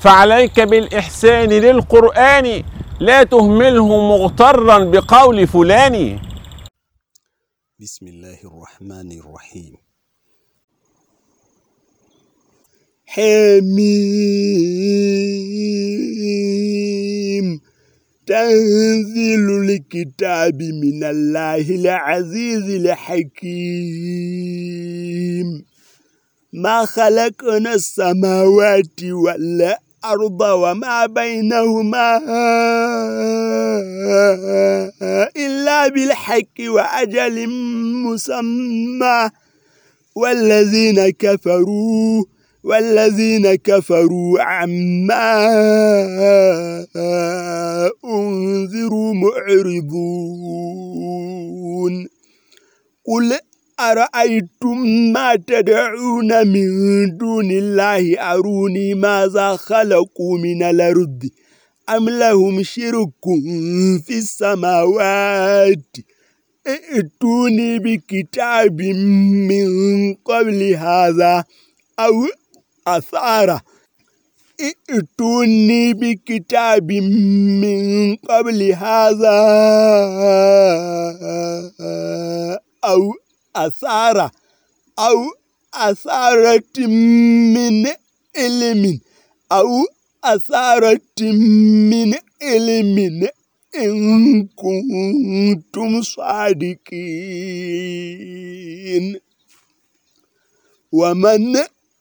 فعليك بالإحسان للقرآن لا تهمله مغترا بقول فلان. بسم الله الرحمن الرحيم. حميم. تنزيل الكتاب من الله العزيز الحكيم. ما خلقنا السماوات والأرض وما بينهما إلا بالحق وأجل مسمى. والذين كفروا والذين كفروا عما أنذروا معرضون. قل أرأيتم ما تدعون من دون الله؟ أروني ماذا خلقوا من الأرض؟ أم لهم شرك في السماوات؟ ائتوني بكتاب من قبل هذا أو أثارة. ائتوني بكتاب من قبل هذا أو أثارة أو أثارة من علم أو أثارة من علم إن كنتم صادقين ومن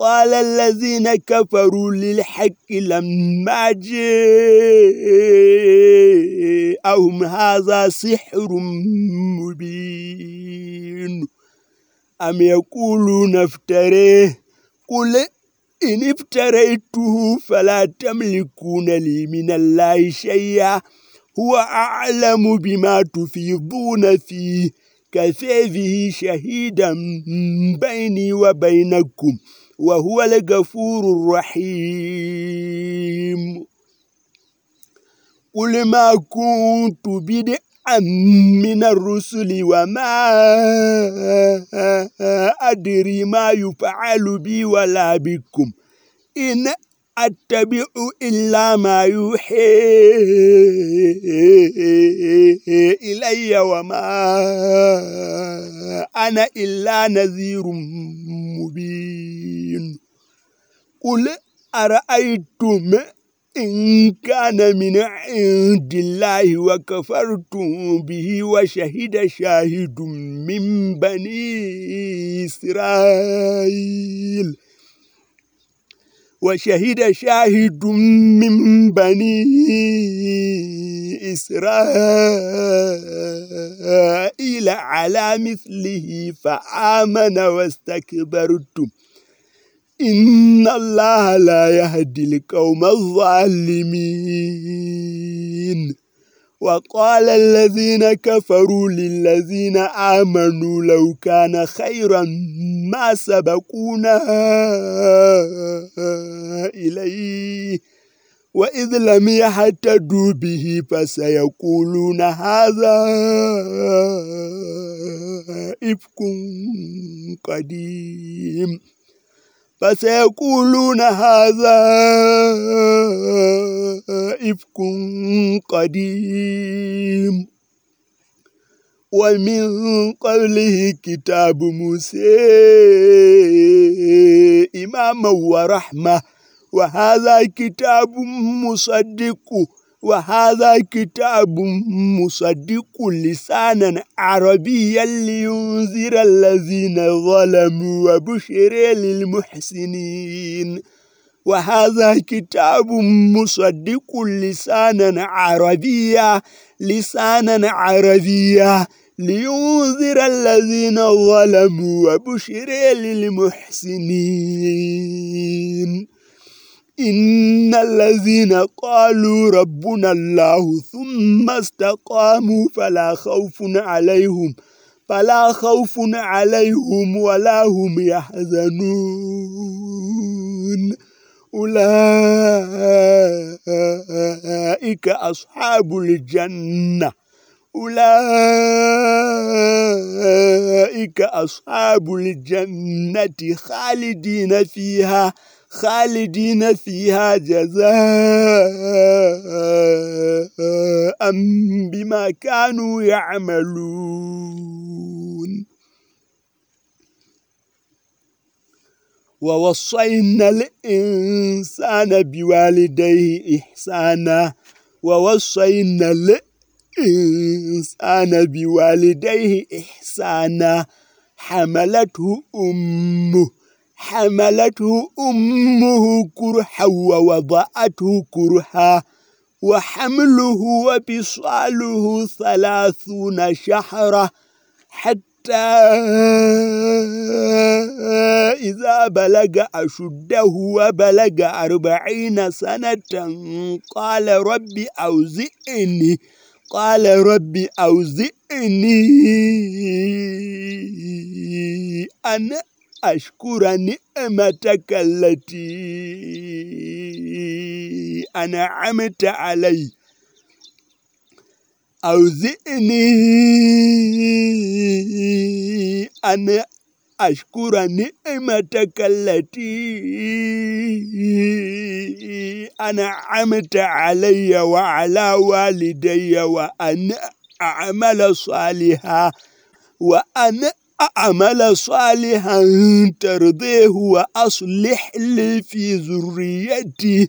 قال الذين كفروا للحق لما جاءهم هذا سحر مبين. أم يقولون افتريه؟ قل إن افتريته فلا تملكون لي من الله شيئا. هو أعلم بما تفيضون فيه. كفى به شهيدا بيني وبينكم. وهو الغفور الرحيم. قل ما كنت بدعا من الرسل وما أدري ما يفعل بي ولا بكم. إن أتبع إلا ما يوحي إلي وما أنا إلا نذير مبين. قل أرأيتم إن كان من عند الله وكفرتم به وشهد شاهد من بني إسرائيل. وشهد شاهد من بني إسرائيل على مثله فآمن واستكبرتم إن الله لا يهدي القوم الظالمين. وقال الذين كفروا للذين آمنوا لو كان خيرا ما سبقونا إليه. وإذ لم يهتدوا به فسيقولون هذا إفك قديم. فسيقولون هذا إفك قديم. ومن قبله كتاب موسى إماما ورحمة. وهذا كتاب مصدق. وهذا كتاب مصدق لسانا عربيا لينذر الذين ظلموا وبشر للمحسنين. وهذا كتاب مصدق لسانا عربيا لسانا عربيا. لينذر الذين ظلموا وبشر للمحسنين. إن الذين قالوا ربنا الله ثم استقاموا فلا خوف عليهم فلا خوف عليهم ولا هم يحزنون. أولئك أصحاب الجنة. أولئك أصحاب الجنة خالدين فيها خالدين فيها جزاء بما كانوا يعملون. ووصينا الإنسان بوالديه إحسانا. ووصينا الإنسان بوالديه إحسانا. حملته أمه حملته أمه كرحا ووضعته كرها وحمله وبصاله ثلاثون شهرا حتى إذا بلغ أشده وبلغ أربعين سنة قال رب أوزئني قال رب أوزئني أن أشكر نعمتك التي أنعمت علي أوزئني أن أشكر نعمتك التي أنعمت علي وعلى والدي وأن أعمل صالحا وأن أعمل صالحا ترضيه وأصلح لي في ذريتي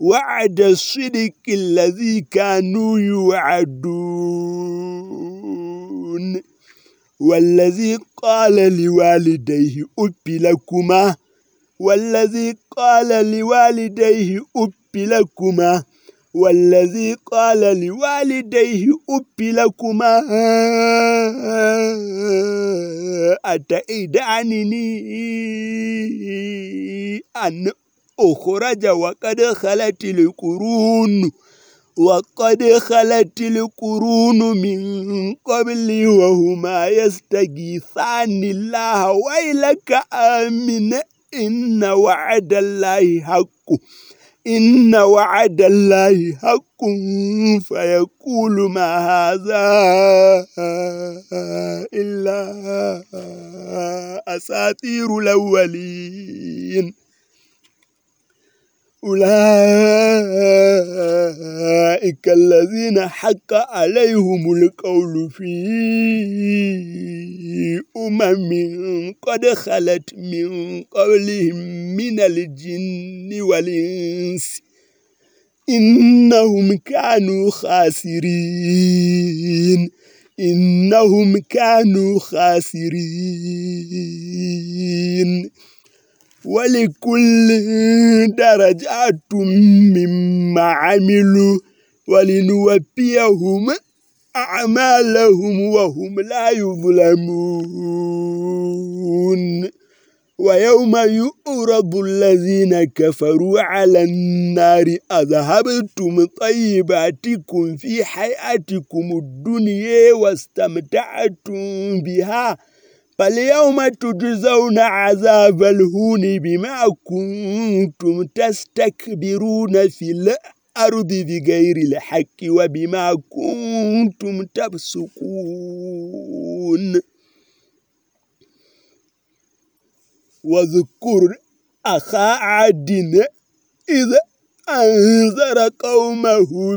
وعد الصدق الذي كانوا يوعدون. والذي قال لوالديه أب لكما. والذي قال لوالديه أب لكما. والذي قال لوالديه أب لكما. أتئدعنني أن أخرج وقد خلت القرون وقد خلت القرون من قبلي وهما يستغيثان الله ويلك آمن إن وعد الله حق إن وعد الله حق فيقول ما هذا إلا أساطير الأولين. أولئك الذين حق عليهم القول في أمم قد خلت من قبلهم من الجن والإنس إنهم كانوا خاسرين. إنهم كانوا خاسرين. ولكل درجات مما عملوا ولنوفيهم أعمالهم وهم لا يظلمون. ويوم يؤرض الذين كفروا على النار أذهبتم طيباتكم في حياتكم الدنيا واستمتعتم بها؟ فاليوم تجزون عذاب الهون بما كنتم تستكبرون في الأرض بغير الحق وبما كنتم تفسقون. واذكر أخا عاد إذ أنذر قومه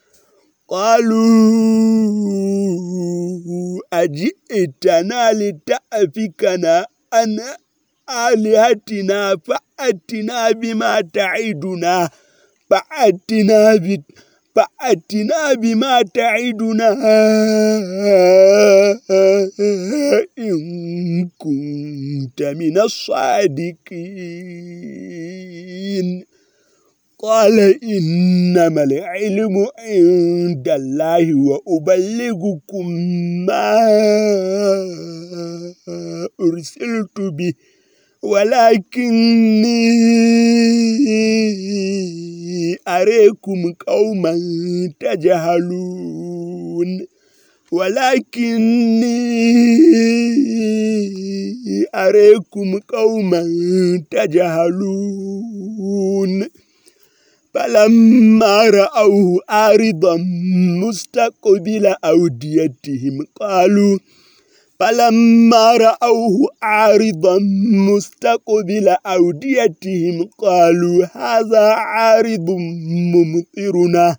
قالوا أجئتنا لتأفكنا أن آلهتنا فأتنا بما تعدنا فأتنا بما فأتنا بما تعدنا إن كنت من الصادقين. قال إنما العلم عند الله وأبلغكم ما أرسلت به ولكني أريكم قوما تجهلون ولكني أريكم قوما تجهلون فلما رأوه آرضا مستقبل أوديتهم قالوا فلما رأوه عارضا مستقبل أوديتهم قالوا هذا عارض ممطرنا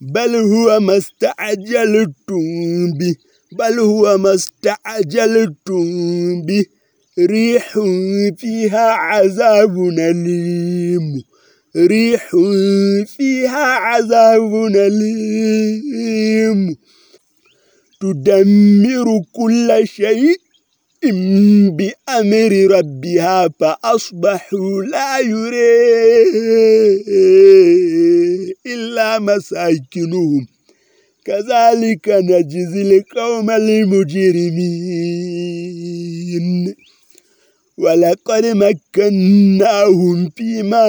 بل هو ما استعجلتم به بل هو ما استعجلتم به ريح فيها عذاب أليم. ريح فيها عذاب أليم. تدمر كل شيء بأمر ربها فأصبحوا لا يرى إلا مساكنهم. كذلك نجزي القوم المجرمين. ولقد مكناهم فيما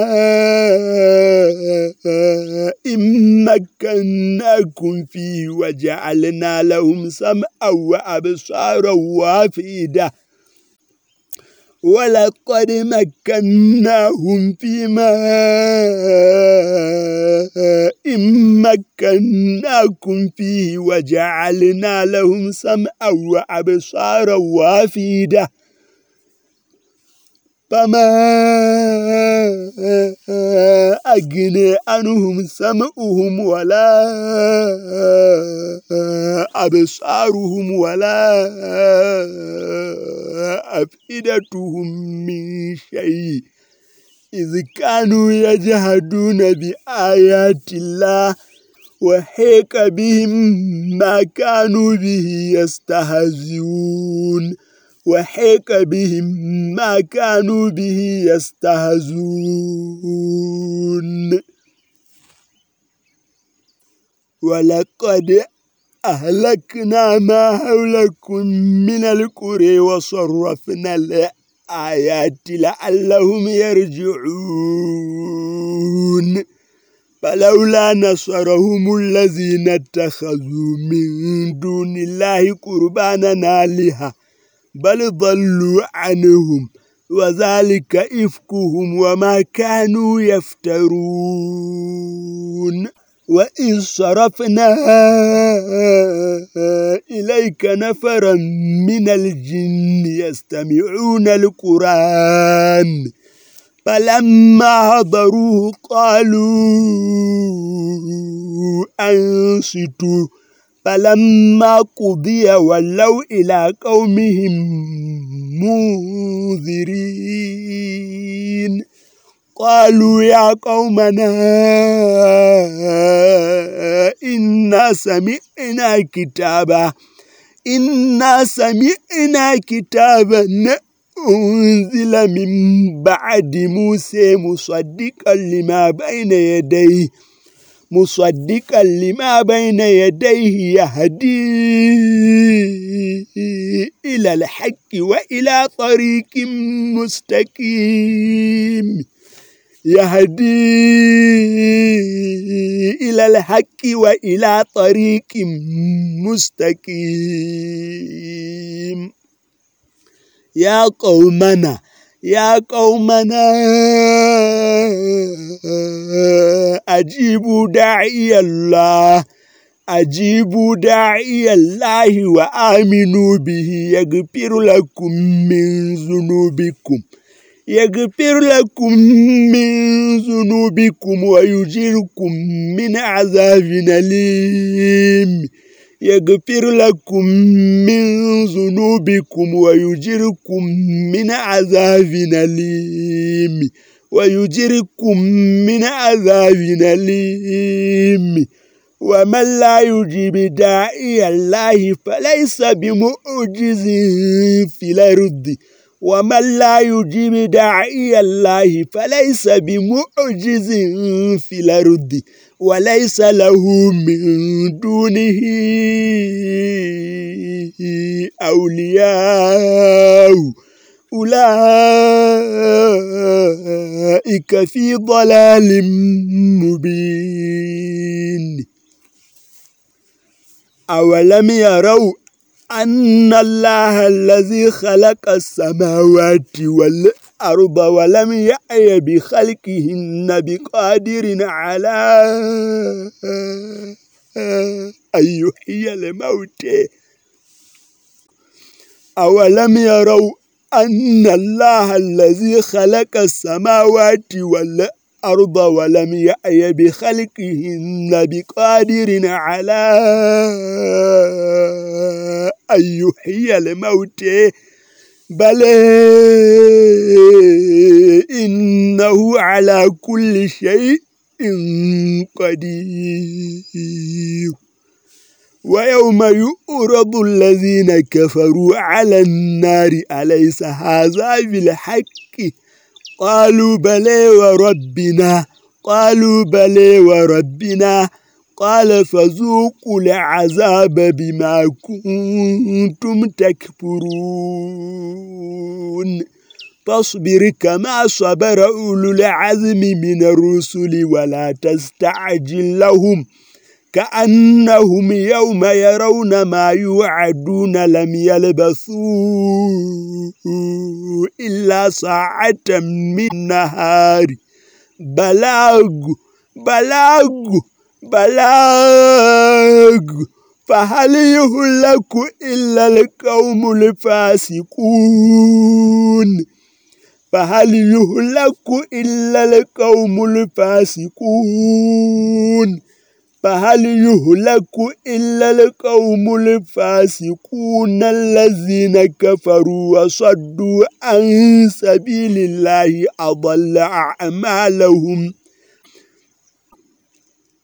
إن مكناكم فيه وجعلنا لهم سمعا وأبصارا وافئدة ولقد مكناهم فيما إن مكناكم فيه وجعلنا لهم سمعا وأبصارا وافئدة فما أغني عنهم سمعهم ولا أبصارهم ولا أفئدتهم من شيء. إذ كانوا يجهدون بآيات الله وحيك بهم ما كانوا به يستهزئون. وحيك بهم ما كانوا به يستهزون. ولقد أهلكنا ما حولكم من القرى وصرفنا الآيات لعلهم يرجعون. فلولا نصرهم الذين اتخذوا من دون الله قربانا آلهة بل ضلوا عنهم وذلك إفكهم وما كانوا يفترون. وإن صرفنا إليك نفرا من الجن يستمعون القرآن فلما حضروه قالوا أنصتوا فلما قضي ولوا إلى قومهم منذرين. قالوا يا قومنا إنا سمعنا كتابا إنا سمعنا كتابا أنزل من بعد موسى مصدقا لما بين يديه. مصدقا لما بين يديه يهدي إلى الحق وإلى طريق مستقيم. يهدي إلى الحق وإلى طريق مستقيم. يا قومنا يا قومنا. أجيبوا داعي الله أجيبوا داعي الله وآمنوا به. يغفر لكم من ذنوبكم يغفر لكم من ذنوبكم ويجيركم من عذاب أليم. يغفر لكم من ذنوبكم ويجركم من عذاب أليم. ويجركم من عذاب أليم. ومن لا يجيب داعي الله فليس بمعجز في الأرض. ومن لا يجيب داعي الله فليس بمعجز في الأرض. وليس له من دونه أولياء. أولئك في ضلال مبين. أولم يروا أن الله الذي خلق السماوات والأرض ولم يأي بخلقهن بقادر على أن يحيي الموت أولم يروا أن الله الذي خلق السماوات والأرض ولم يأي بخلقهن بقادر على أن يحيي الموت. بل إنه على كل شيء قدير. ويوم يؤرض الذين كفروا على النار أليس هذا بالحق؟ قالوا بلى وربنا قالوا بلى وربنا. قال فذوقوا العذاب بما كنتم تكفرون. فاصبر كما صبر أولو العزم من الرسل ولا تستعجل لهم. كأنهم يوم يرون ما يوعدون لم يلبثوا إلا ساعة من نهار بلاغ بلاغ بلاغ. فهل يهلك إلا القوم الفاسقون؟ فهل يهلك إلا القوم الفاسقون؟ فهل يهلك إلا القوم الفاسقون الذين كفروا وصدوا عن سبيل الله أضل أعمالهم